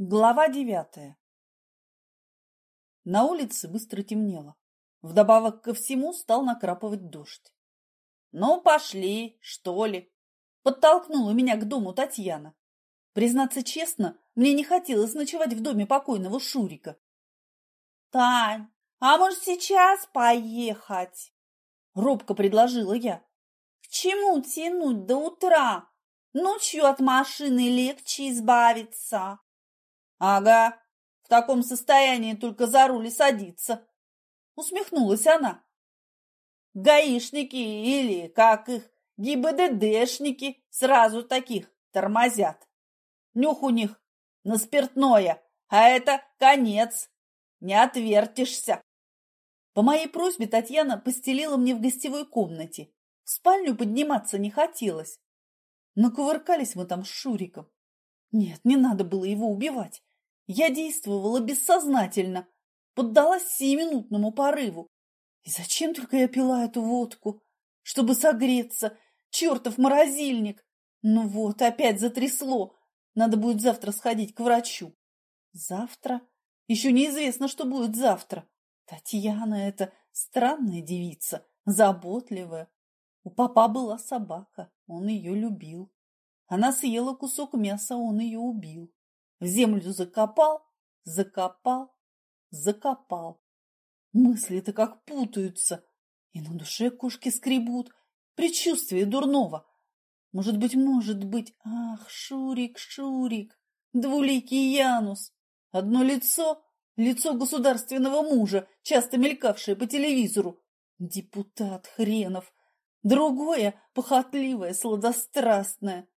Глава девятая На улице быстро темнело. Вдобавок ко всему стал накрапывать дождь. «Ну, пошли, что ли?» Подтолкнула меня к дому Татьяна. Признаться честно, мне не хотелось ночевать в доме покойного Шурика. «Тань, а может сейчас поехать?» Робко предложила я. «К чему тянуть до утра? Ночью от машины легче избавиться». «Ага, в таком состоянии только за руль садиться», — усмехнулась она. «Гаишники или, как их, ГИБДДшники сразу таких тормозят. Нюх у них на спиртное, а это конец, не отвертишься». По моей просьбе Татьяна постелила мне в гостевой комнате. В спальню подниматься не хотелось. Но кувыркались мы там с Шуриком. Нет, не надо было его убивать. Я действовала бессознательно, поддалась сиюминутному порыву. И зачем только я пила эту водку? Чтобы согреться. Чертов морозильник! Ну вот, опять затрясло. Надо будет завтра сходить к врачу. Завтра? Еще неизвестно, что будет завтра. Татьяна – это странная девица, заботливая. У папа была собака, он ее любил. Она съела кусок мяса, он ее убил. В землю закопал, закопал, закопал. Мысли-то как путаются, и на душе кошки скребут. Предчувствие дурного. Может быть, может быть, ах, Шурик, Шурик, двуликий Янус. Одно лицо, лицо государственного мужа, часто мелькавшее по телевизору. Депутат хренов. Другое, похотливое, сладострастное.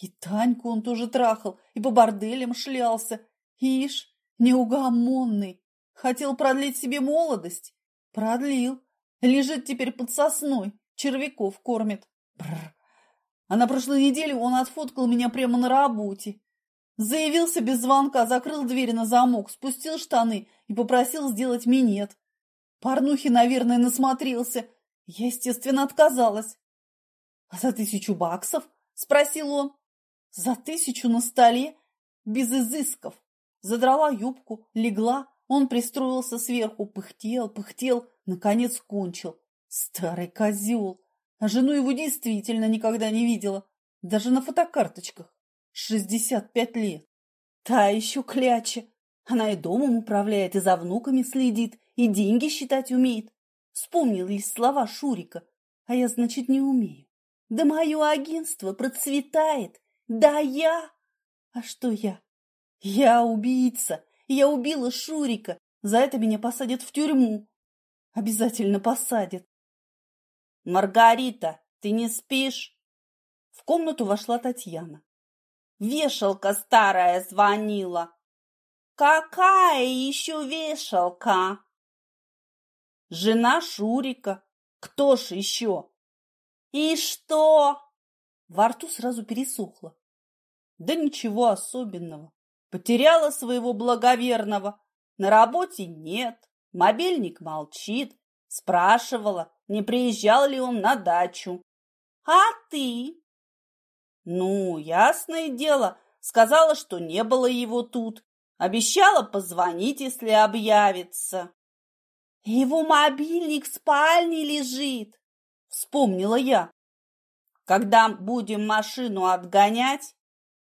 И Таньку он тоже трахал, и по борделям шлялся. Ишь, неугомонный. Хотел продлить себе молодость. Продлил. Лежит теперь под сосной, червяков кормит. Бррр. А на прошлой неделе он отфоткал меня прямо на работе. Заявился без звонка, закрыл дверь на замок, спустил штаны и попросил сделать минет. Порнухи, наверное, насмотрелся. Я, естественно, отказалась. — А за тысячу баксов? — спросил он. За тысячу на столе, без изысков. Задрала юбку, легла, он пристроился сверху, пыхтел, пыхтел, наконец кончил. Старый козел. А жену его действительно никогда не видела. Даже на фотокарточках. Шестьдесят пять лет. Та еще кляча. Она и домом управляет, и за внуками следит, и деньги считать умеет. Вспомнились слова Шурика. А я, значит, не умею. Да мое агентство процветает, да я! А что я? Я убийца. Я убила Шурика. За это меня посадят в тюрьму. Обязательно посадят. Маргарита, ты не спишь? В комнату вошла Татьяна. Вешалка старая звонила. Какая еще вешалка? Жена Шурика. Кто ж еще? И что? Во рту сразу пересохло. Да ничего особенного. Потеряла своего благоверного. На работе нет. Мобильник молчит. Спрашивала, не приезжал ли он на дачу. А ты? Ну, ясное дело, сказала, что не было его тут. Обещала позвонить, если объявится. Его мобильник в спальне лежит, вспомнила я. Когда будем машину отгонять,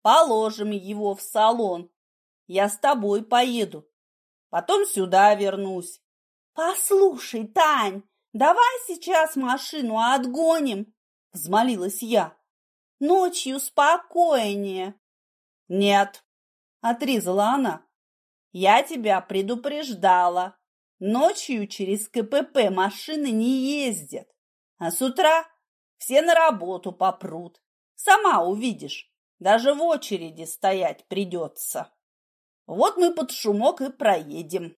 Положим его в салон. Я с тобой поеду. Потом сюда вернусь. Послушай, Тань, давай сейчас машину отгоним, взмолилась я. Ночью спокойнее. Нет, отрезала она. Я тебя предупреждала. Ночью через КПП машины не ездят, а с утра все на работу попрут. Сама увидишь. Даже в очереди стоять придется. Вот мы под шумок и проедем.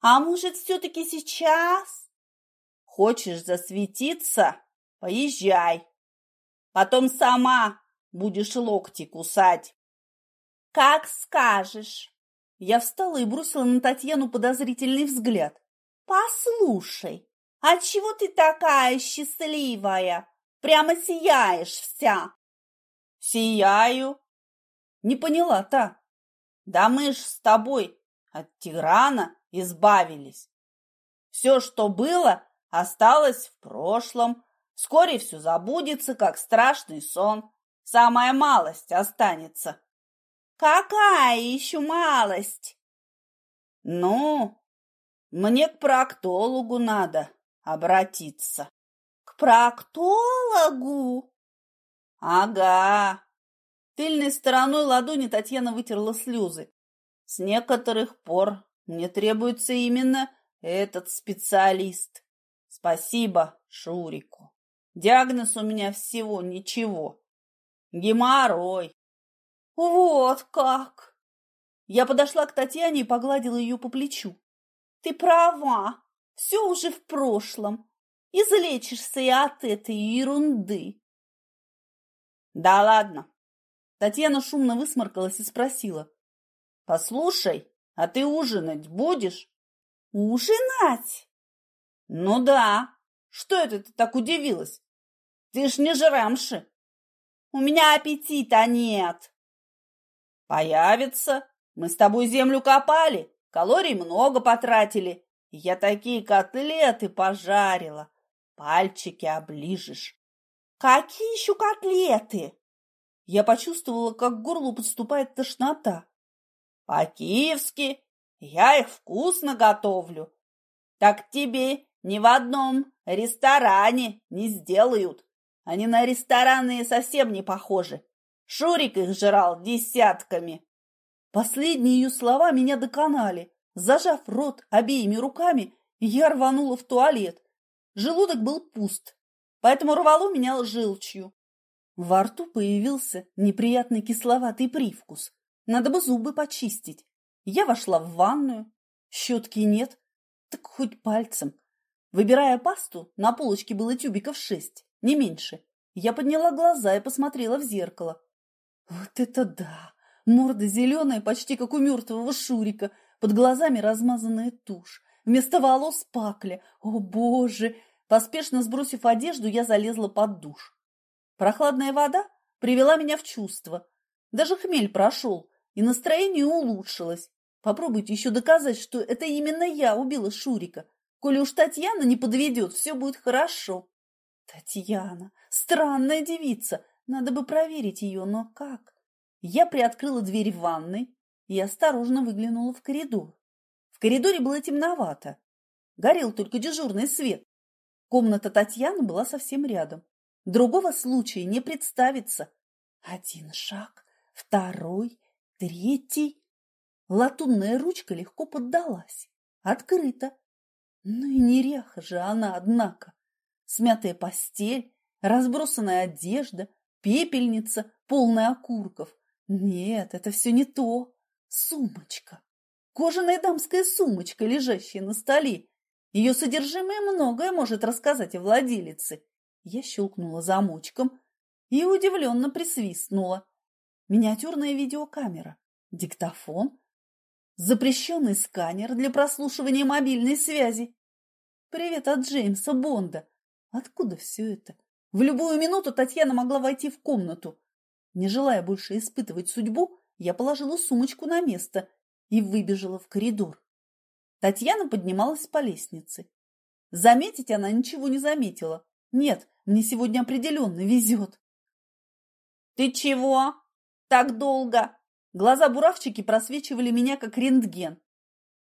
А может, все-таки сейчас? Хочешь засветиться? Поезжай. Потом сама будешь локти кусать. Как скажешь. Я встала и бросила на Татьяну подозрительный взгляд. Послушай, а чего ты такая счастливая? Прямо сияешь вся. Сияю. Не поняла та. Да мы ж с тобой от Тиграна избавились. Все, что было, осталось в прошлом. Вскоре все забудется, как страшный сон. Самая малость останется. Какая еще малость? Ну, мне к проктологу надо обратиться. К проктологу? Ага. Тыльной стороной ладони Татьяна вытерла слезы. С некоторых пор мне требуется именно этот специалист. Спасибо Шурику. Диагноз у меня всего ничего. Геморрой. Вот как! Я подошла к Татьяне и погладила ее по плечу. Ты права, все уже в прошлом. Излечишься и от этой ерунды. Да ладно. Татьяна шумно высморкалась и спросила. Послушай, а ты ужинать будешь? Ужинать? Ну да. Что это ты так удивилась? Ты ж не жрамши. У меня аппетита нет. Появится. Мы с тобой землю копали, калорий много потратили. Я такие котлеты пожарила. Пальчики оближешь. Какие еще котлеты? Я почувствовала, как к горлу подступает тошнота. По-киевски я их вкусно готовлю. Так тебе ни в одном ресторане не сделают. Они на ресторанные совсем не похожи. Шурик их жрал десятками. Последние ее слова меня доконали. Зажав рот обеими руками, я рванула в туалет. Желудок был пуст, поэтому рвало меня желчью. Во рту появился неприятный кисловатый привкус. Надо бы зубы почистить. Я вошла в ванную. Щетки нет, так хоть пальцем. Выбирая пасту, на полочке было тюбиков шесть, не меньше. Я подняла глаза и посмотрела в зеркало. Вот это да! Морда зеленая, почти как у мертвого Шурика, под глазами размазанная тушь. Вместо волос пакля. О, боже! Поспешно сбросив одежду, я залезла под душ. Прохладная вода привела меня в чувство. Даже хмель прошел, и настроение улучшилось. Попробуйте еще доказать, что это именно я убила Шурика. Коли уж Татьяна не подведет, все будет хорошо. Татьяна, странная девица, надо бы проверить ее, но как? Я приоткрыла дверь в ванной и осторожно выглянула в коридор. В коридоре было темновато. Горел только дежурный свет. Комната Татьяны была совсем рядом. Другого случая не представится. Один шаг, второй, третий. Латунная ручка легко поддалась. Открыта. Ну и неряха же она, однако. Смятая постель, разбросанная одежда, пепельница, полная окурков. Нет, это все не то. Сумочка. Кожаная дамская сумочка, лежащая на столе. Ее содержимое многое может рассказать о владелице. Я щелкнула замочком и удивленно присвистнула. Миниатюрная видеокамера, диктофон, запрещенный сканер для прослушивания мобильной связи. Привет от Джеймса Бонда. Откуда все это? В любую минуту Татьяна могла войти в комнату. Не желая больше испытывать судьбу, я положила сумочку на место и выбежала в коридор. Татьяна поднималась по лестнице. Заметить она ничего не заметила. Нет, мне сегодня определенно везет. «Ты чего? Так долго?» Глаза буравчики просвечивали меня, как рентген.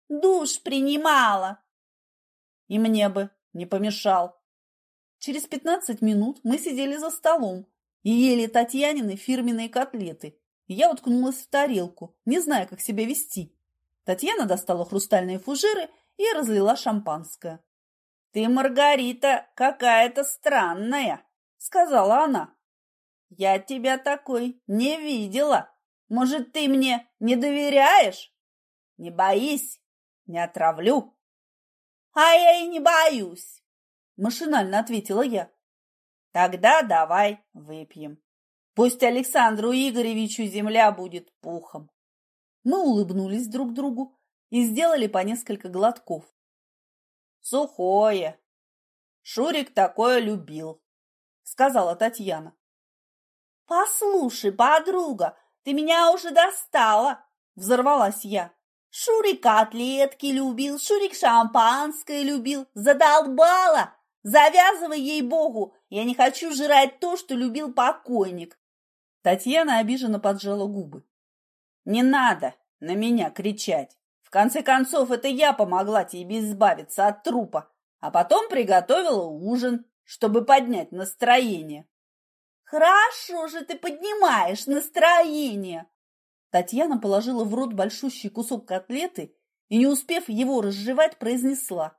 «Душ принимала!» «И мне бы не помешал!» Через пятнадцать минут мы сидели за столом и ели Татьянины фирменные котлеты. Я уткнулась в тарелку, не зная, как себя вести. Татьяна достала хрустальные фужеры и разлила шампанское. — Ты, Маргарита, какая-то странная, — сказала она. — Я тебя такой не видела. Может, ты мне не доверяешь? Не боись, не отравлю. — А я и не боюсь, — машинально ответила я. Тогда давай выпьем. Пусть Александру Игоревичу земля будет пухом. Мы улыбнулись друг другу и сделали по несколько глотков. Сухое. Шурик такое любил, сказала Татьяна. Послушай, подруга, ты меня уже достала. Взорвалась я. Шурик котлетки любил, Шурик шампанское любил. Задолбала! Завязывай ей-богу! Я не хочу жрать то, что любил покойник. Татьяна обиженно поджала губы. Не надо на меня кричать. В конце концов, это я помогла тебе избавиться от трупа, а потом приготовила ужин, чтобы поднять настроение. Хорошо же ты поднимаешь настроение. Татьяна положила в рот большущий кусок котлеты и, не успев его разжевать, произнесла.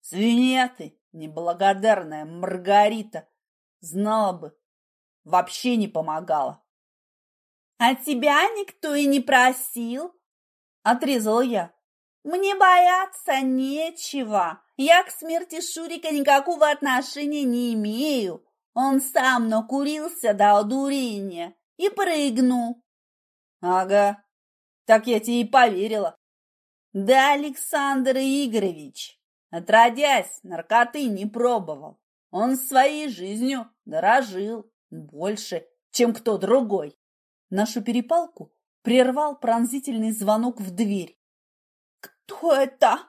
Свинья ты, неблагодарная Маргарита, знала бы, вообще не помогала. А тебя никто и не просил, отрезала я. Мне бояться нечего. Я к смерти Шурика никакого отношения не имею. Он сам накурился до одурения и прыгнул. Ага, так я тебе и поверила. Да, Александр Игоревич, отродясь, наркоты не пробовал. Он своей жизнью дорожил больше, чем кто другой. Нашу перепалку прервал пронзительный звонок в дверь. «Кто это?»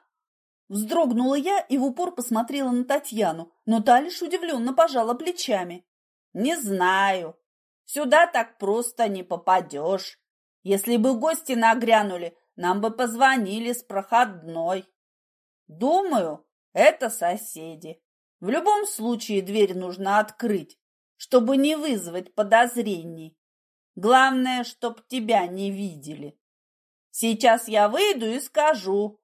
Вздрогнула я и в упор посмотрела на Татьяну, но та лишь удивленно пожала плечами. «Не знаю. Сюда так просто не попадешь. Если бы гости нагрянули, нам бы позвонили с проходной. Думаю, это соседи. В любом случае дверь нужно открыть, чтобы не вызвать подозрений. Главное, чтоб тебя не видели. Сейчас я выйду и скажу,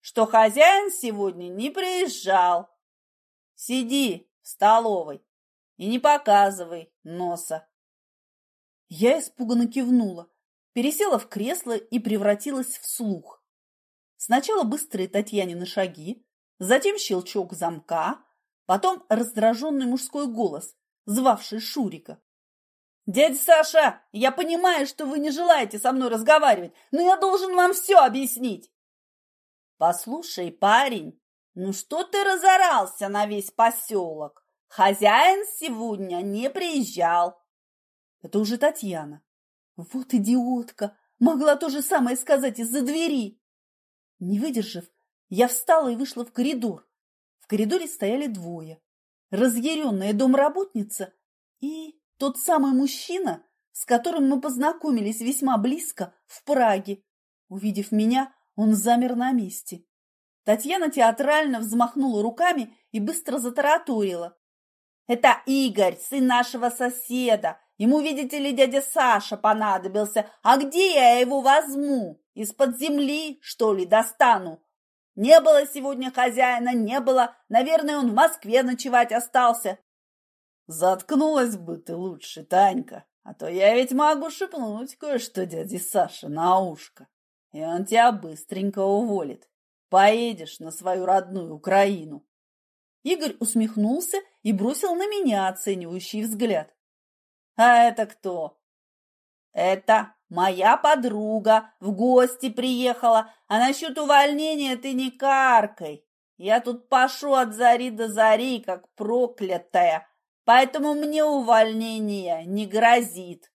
что хозяин сегодня не приезжал. Сиди в столовой и не показывай носа. Я испуганно кивнула, пересела в кресло и превратилась в слух. Сначала быстрые Татьянины шаги, затем щелчок замка, потом раздраженный мужской голос, звавший Шурика. «Дядя Саша, я понимаю, что вы не желаете со мной разговаривать, но я должен вам все объяснить!» «Послушай, парень, ну что ты разорался на весь поселок? Хозяин сегодня не приезжал!» Это уже Татьяна. Вот идиотка! Могла то же самое сказать из-за двери. Не выдержав, я встала и вышла в коридор. В коридоре стояли двое. Разъяренная домработница и тот самый мужчина, с которым мы познакомились весьма близко в Праге. Увидев меня, он замер на месте. Татьяна театрально взмахнула руками и быстро затараторила. «Это Игорь, сын нашего соседа. Ему, видите ли, дядя Саша понадобился. А где я его возьму? Из-под земли, что ли, достану? Не было сегодня хозяина, не было. Наверное, он в Москве ночевать остался. Заткнулась бы ты лучше, Танька, а то я ведь могу шепнуть кое-что дяде Саше на ушко, и он тебя быстренько уволит. Поедешь на свою родную Украину. Игорь усмехнулся и бросил на меня оценивающий взгляд. А это кто? Это моя подруга в гости приехала, а насчет увольнения ты не каркай. Я тут пошу от зари до зари, как проклятая, поэтому мне увольнение не грозит.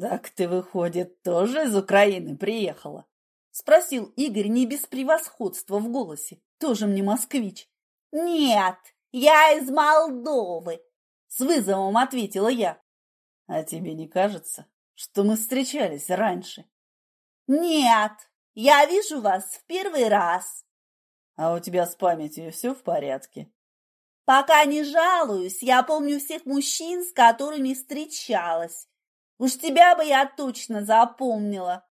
Так ты, выходит, тоже из Украины приехала? Спросил Игорь не без превосходства в голосе. Тоже мне москвич. Нет, я из Молдовы, с вызовом ответила я. А тебе не кажется, что мы встречались раньше? Нет, я вижу вас в первый раз. А у тебя с памятью все в порядке? Пока не жалуюсь, я помню всех мужчин, с которыми встречалась. Уж тебя бы я точно запомнила.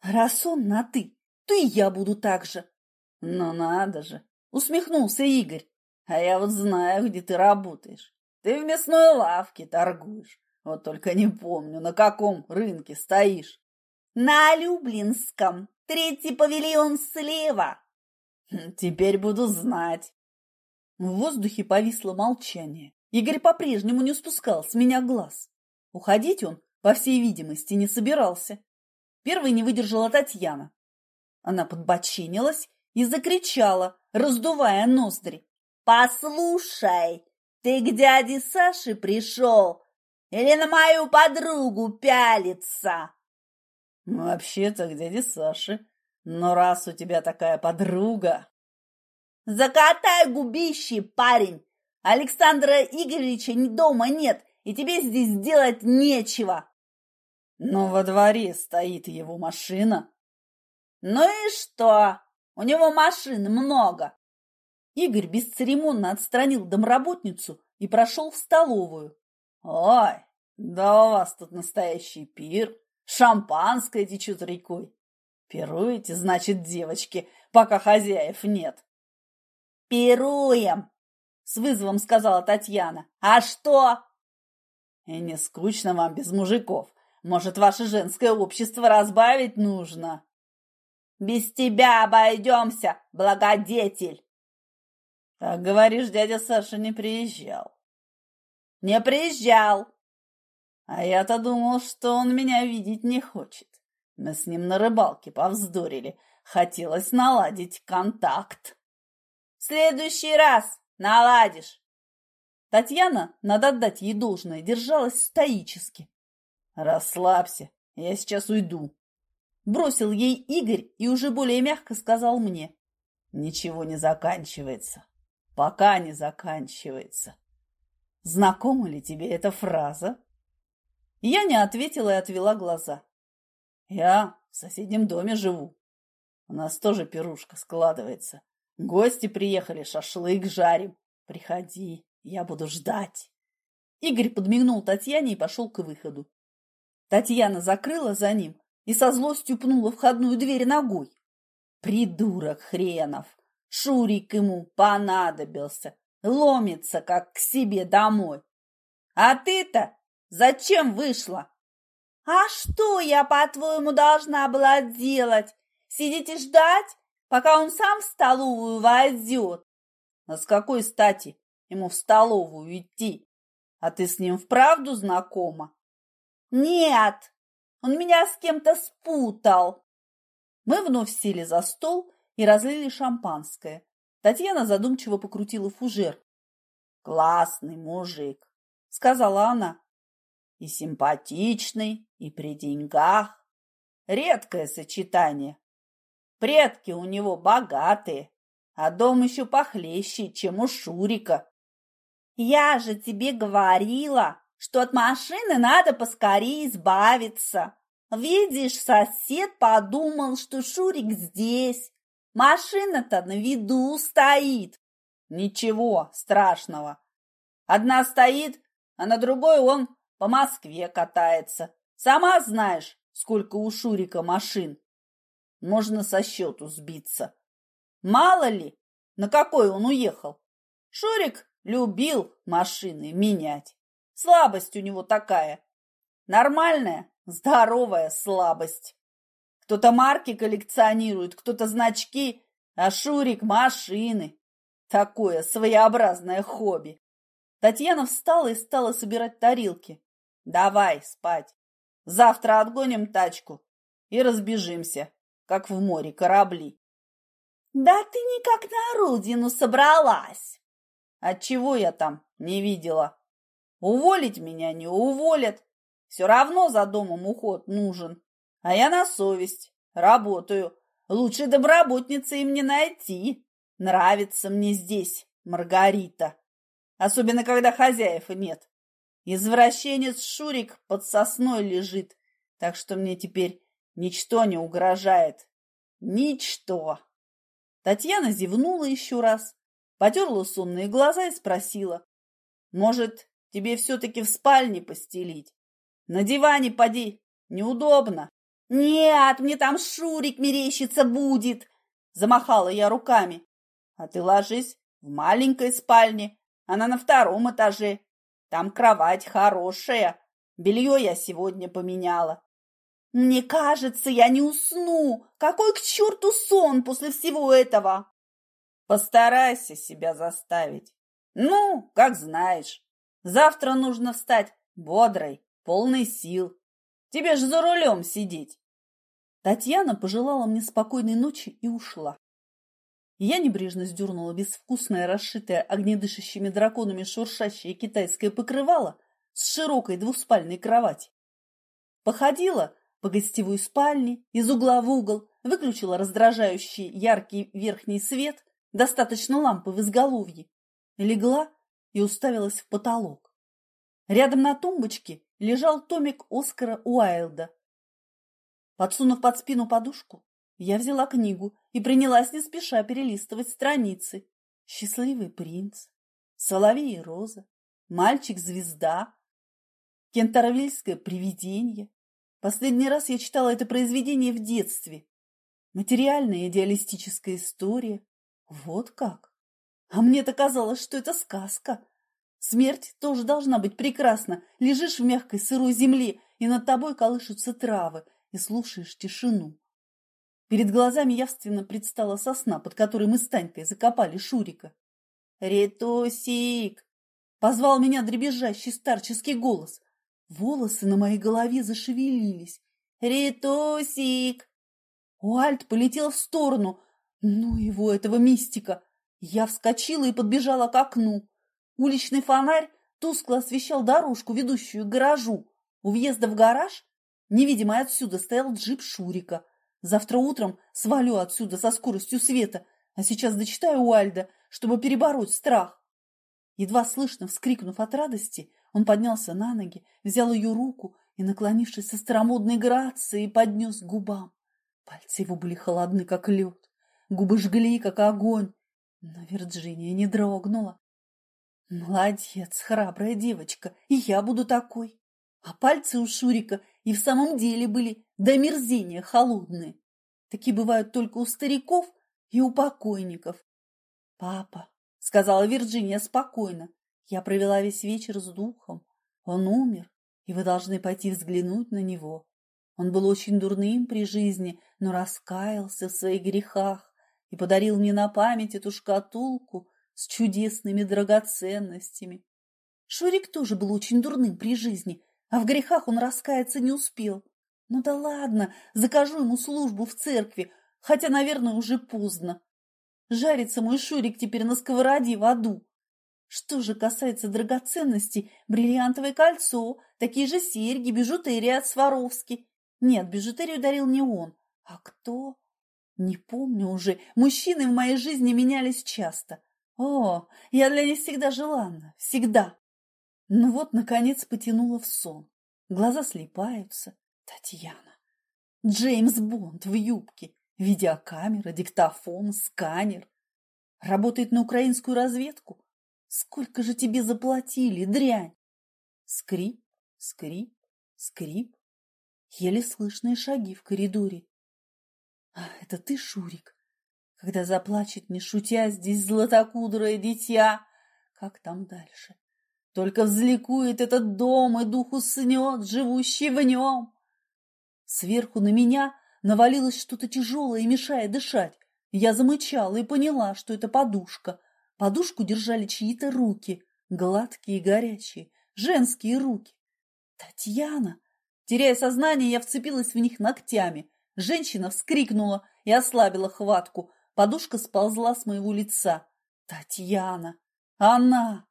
Раз он на «ты», то и я буду так же. Ну надо же, усмехнулся Игорь. А я вот знаю, где ты работаешь. Ты в мясной лавке торгуешь. Вот только не помню, на каком рынке стоишь. На Люблинском. Третий павильон слева. Хм, теперь буду знать. В воздухе повисло молчание. Игорь по-прежнему не спускал с меня глаз. Уходить он, по всей видимости, не собирался. Первой не выдержала Татьяна. Она подбочинилась и закричала, раздувая ноздри. «Послушай, ты к дяде Саше пришел или на мою подругу пялиться? Вообще-то к дяде Саше. Но раз у тебя такая подруга... Закатай губище, парень! Александра Игоревича дома нет, и тебе здесь делать нечего. Но во дворе стоит его машина. Ну и что? У него машин много. Игорь бесцеремонно отстранил домработницу и прошел в столовую. Ой, да у вас тут настоящий пир. Шампанское течет рекой. Пируете, значит, девочки, пока хозяев нет. Пируем, с вызовом сказала Татьяна. А что? И не скучно вам без мужиков. Может, ваше женское общество разбавить нужно? Без тебя обойдемся, благодетель. Так говоришь, дядя Саша не приезжал. Не приезжал. А я-то думал, что он меня видеть не хочет. Мы с ним на рыбалке повздорили. Хотелось наладить контакт. Следующий раз наладишь. Татьяна, надо отдать ей должное, держалась стоически. Расслабься, я сейчас уйду. Бросил ей Игорь и уже более мягко сказал мне. Ничего не заканчивается. Пока не заканчивается. Знакома ли тебе эта фраза? Я не ответила и отвела глаза. Я в соседнем доме живу. У нас тоже пирушка складывается. Гости приехали, шашлык жарим. Приходи, я буду ждать. Игорь подмигнул Татьяне и пошел к выходу. Татьяна закрыла за ним и со злостью пнула входную дверь ногой. Придурок хренов! Шурик ему понадобился, ломится, как к себе домой. А ты-то зачем вышла? А что я, по-твоему, должна была делать? Сидеть и ждать, пока он сам в столовую войдет? А с какой стати ему в столовую идти? А ты с ним вправду знакома? Нет, он меня с кем-то спутал. Мы вновь сели за стол и разлили шампанское. Татьяна задумчиво покрутила фужер. «Классный мужик», — сказала она. «И симпатичный, и при деньгах. Редкое сочетание. Предки у него богатые, а дом еще похлеще, чем у Шурика». «Я же тебе говорила, что от машины надо поскорее избавиться. Видишь, сосед подумал, что Шурик здесь. Машина-то на виду стоит. Ничего страшного. Одна стоит, а на другой он по Москве катается. Сама знаешь, сколько у Шурика машин. Можно со счету сбиться. Мало ли, на какой он уехал. Шурик любил машины менять. Слабость у него такая. Нормальная, здоровая слабость. Кто-то марки коллекционирует, кто-то значки, а Шурик – машины. Такое своеобразное хобби. Татьяна встала и стала собирать тарелки. Давай спать. Завтра отгоним тачку и разбежимся, как в море корабли. Да ты никак на родину собралась. Отчего я там не видела? Уволить меня не уволят. Все равно за домом уход нужен. А я на совесть. Работаю. Лучше домработницы им не найти. Нравится мне здесь, Маргарита. Особенно, когда хозяев нет. Извращенец Шурик под сосной лежит, так что мне теперь ничто не угрожает. Ничто. Татьяна зевнула еще раз, потерла сонные глаза и спросила. Может, Тебе все-таки в спальне постелить. На диване поди, неудобно. Нет, мне там Шурик мерещится будет, замахала я руками. А ты ложись в маленькой спальне, она на втором этаже. Там кровать хорошая, белье я сегодня поменяла. Мне кажется, я не усну. Какой к черту сон после всего этого? Постарайся себя заставить. Ну, как знаешь. Завтра нужно встать бодрой, полной сил. Тебе же за рулем сидеть. Татьяна пожелала мне спокойной ночи и ушла. Я небрежно сдернула безвкусное, расшитое огнедышащими драконами шуршащее китайское покрывало с широкой двуспальной кровати. Походила по гостевой спальне, из угла в угол, выключила раздражающий яркий верхний свет, достаточно лампы в изголовье, легла и уставилась в потолок. Рядом на тумбочке лежал томик Оскара Уайлда. Подсунув под спину подушку, я взяла книгу и принялась не спеша перелистывать страницы. «Счастливый принц», «Соловей и роза», «Мальчик-звезда», «Кентаровильское привидение». Последний раз я читала это произведение в детстве. Материальная идеалистическая история. Вот как. А мне-то казалось, что это сказка. Смерть тоже должна быть прекрасна. Лежишь в мягкой сырой земле, и над тобой колышутся травы, и слушаешь тишину. Перед глазами явственно предстала сосна, под которой мы с Танькой закопали Шурика. «Ритусик!» – позвал меня дребезжащий старческий голос. Волосы на моей голове зашевелились. «Ритусик!» Уальт полетел в сторону. Ну его, этого мистика! Я вскочила и подбежала к окну. Уличный фонарь тускло освещал дорожку, ведущую к гаражу. У въезда в гараж, невидимый отсюда, стоял джип Шурика. Завтра утром свалю отсюда со скоростью света, а сейчас дочитаю Уальда, чтобы перебороть страх. Едва слышно вскрикнув от радости, он поднялся на ноги, взял ее руку и, наклонившись со старомодной грацией, поднес к губам. Пальцы его были холодны, как лед, губы жгли, как огонь, но Вирджиния не дрогнула. Молодец, храбрая девочка, и я буду такой. А пальцы у Шурика и в самом деле были до мерзения холодные. Такие бывают только у стариков и у покойников. Папа, — сказала Вирджиния спокойно. «Я провела весь вечер с духом. Он умер, и вы должны пойти взглянуть на него. Он был очень дурным при жизни, но раскаялся в своих грехах и подарил мне на память эту шкатулку с чудесными драгоценностями. Шурик тоже был очень дурным при жизни, а в грехах он раскаяться не успел. Ну да ладно, закажу ему службу в церкви, хотя, наверное, уже поздно. Жарится мой Шурик теперь на сковороде в аду. Что же касается драгоценностей, бриллиантовое кольцо, такие же серьги, бижутерия от Сваровски. Нет, бижутерию дарил не он. А кто? Не помню уже. Мужчины в моей жизни менялись часто. О, я для них всегда желанна. Всегда. Ну вот, наконец, потянула в сон. Глаза слепаются. Татьяна. Джеймс Бонд в юбке. Видеокамера, диктофон, сканер. Работает на украинскую разведку. Сколько же тебе заплатили, дрянь? Скрип, скрип, скрип. Еле слышные шаги в коридоре. А, это ты, Шурик? Когда заплачет, не шутя, здесь златокудрое дитя. Как там дальше? Только взликует этот дом и дух уснет, живущий в нем. Сверху на меня навалилось что-то тяжелое, мешая дышать. Я замычала и поняла, что это подушка. Подушку держали чьи-то руки, гладкие и горячие, женские руки. Татьяна! Теряя сознание, я вцепилась в них ногтями. Женщина вскрикнула и ослабила хватку. Подушка сползла с моего лица. Татьяна! Она!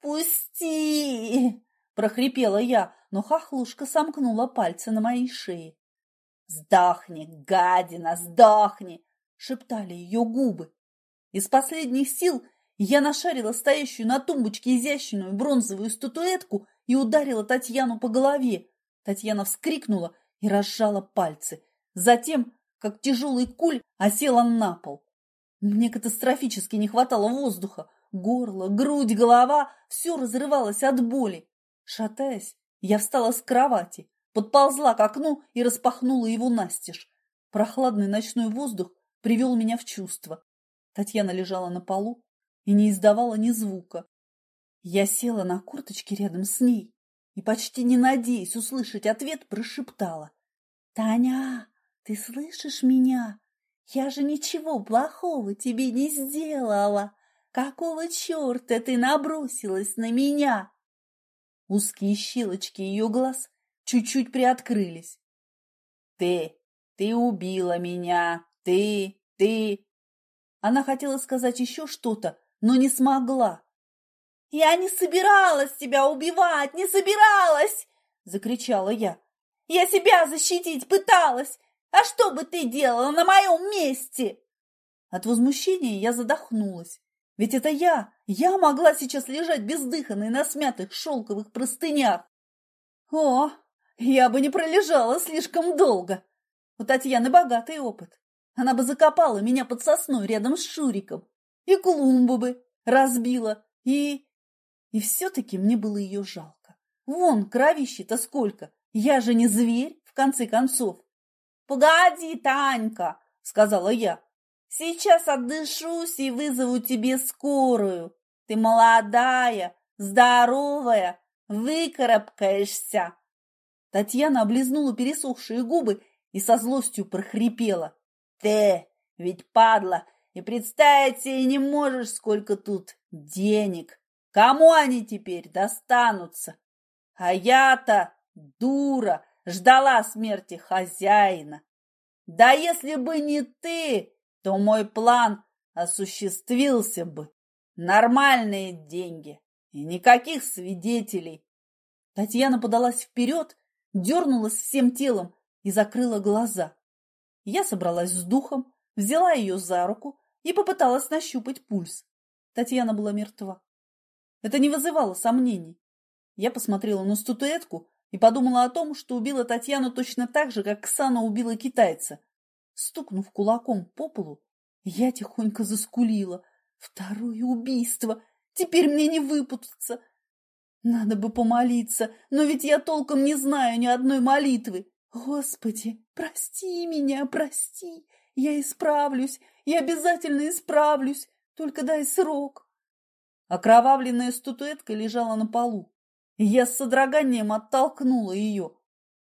«Пусти!» – прохрипела я, но хохлушка сомкнула пальцы на моей шее. «Сдохни, гадина, сдохни!» – шептали ее губы. Из последних сил я нашарила стоящую на тумбочке изящную бронзовую статуэтку и ударила Татьяну по голове. Татьяна вскрикнула и разжала пальцы. Затем, как тяжелый куль, осела на пол. Мне катастрофически не хватало воздуха. Горло, грудь, голова – все разрывалось от боли. Шатаясь, я встала с кровати подползла к окну и распахнула его настежь. Прохладный ночной воздух привел меня в чувство. Татьяна лежала на полу и не издавала ни звука. Я села на курточке рядом с ней и, почти не надеясь услышать ответ, прошептала. «Таня, ты слышишь меня? Я же ничего плохого тебе не сделала. Какого черта ты набросилась на меня?» Узкие щелочки ее глаз чуть-чуть приоткрылись. «Ты, ты убила меня! Ты, ты!» Она хотела сказать еще что-то, но не смогла. «Я не собиралась тебя убивать, не собиралась!» – закричала я. Я себя защитить пыталась! А что бы ты делала на моем месте?» От возмущения я задохнулась. Ведь это я, я могла сейчас лежать бездыханной на смятых шелковых простынях. О, я бы не пролежала слишком долго. У Татьяны богатый опыт. Она бы закопала меня под сосной рядом с Шуриком. И клумбу бы разбила. И... И все-таки мне было ее жалко. Вон, кровище-то сколько. Я же не зверь, в конце концов. «Погоди, Танька!» — сказала я. «Сейчас отдышусь и вызову тебе скорую. Ты молодая, здоровая, выкарабкаешься!» Татьяна облизнула пересохшие губы и со злостью прохрипела. «Ты ведь падла, и представить себе не можешь, сколько тут денег! Кому они теперь достанутся? А я-то, дура, ждала смерти хозяина. Да если бы не ты, то мой план осуществился бы. Нормальные деньги и никаких свидетелей. Татьяна подалась вперед, дернулась всем телом и закрыла глаза. Я собралась с духом, взяла ее за руку и попыталась нащупать пульс. Татьяна была мертва. Это не вызывало сомнений. Я посмотрела на статуэтку и подумала о том, что убила Татьяну точно так же, как Ксана убила китайца. Стукнув кулаком по полу, я тихонько заскулила. Второе убийство! Теперь мне не выпутаться! Надо бы помолиться, но ведь я толком не знаю ни одной молитвы. Господи, прости меня, прости! Я исправлюсь, я обязательно исправлюсь, только дай срок. Окровавленная статуэтка лежала на полу. Я с содроганием оттолкнула ее.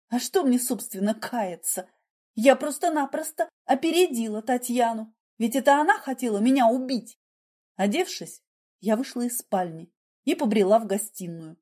А что мне, собственно, каяться? Я просто-напросто опередила Татьяну, ведь это она хотела меня убить. Одевшись, я вышла из спальни и побрела в гостиную.